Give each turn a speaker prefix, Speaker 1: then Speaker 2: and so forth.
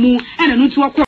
Speaker 1: mu ɛna no nti wɔkɔ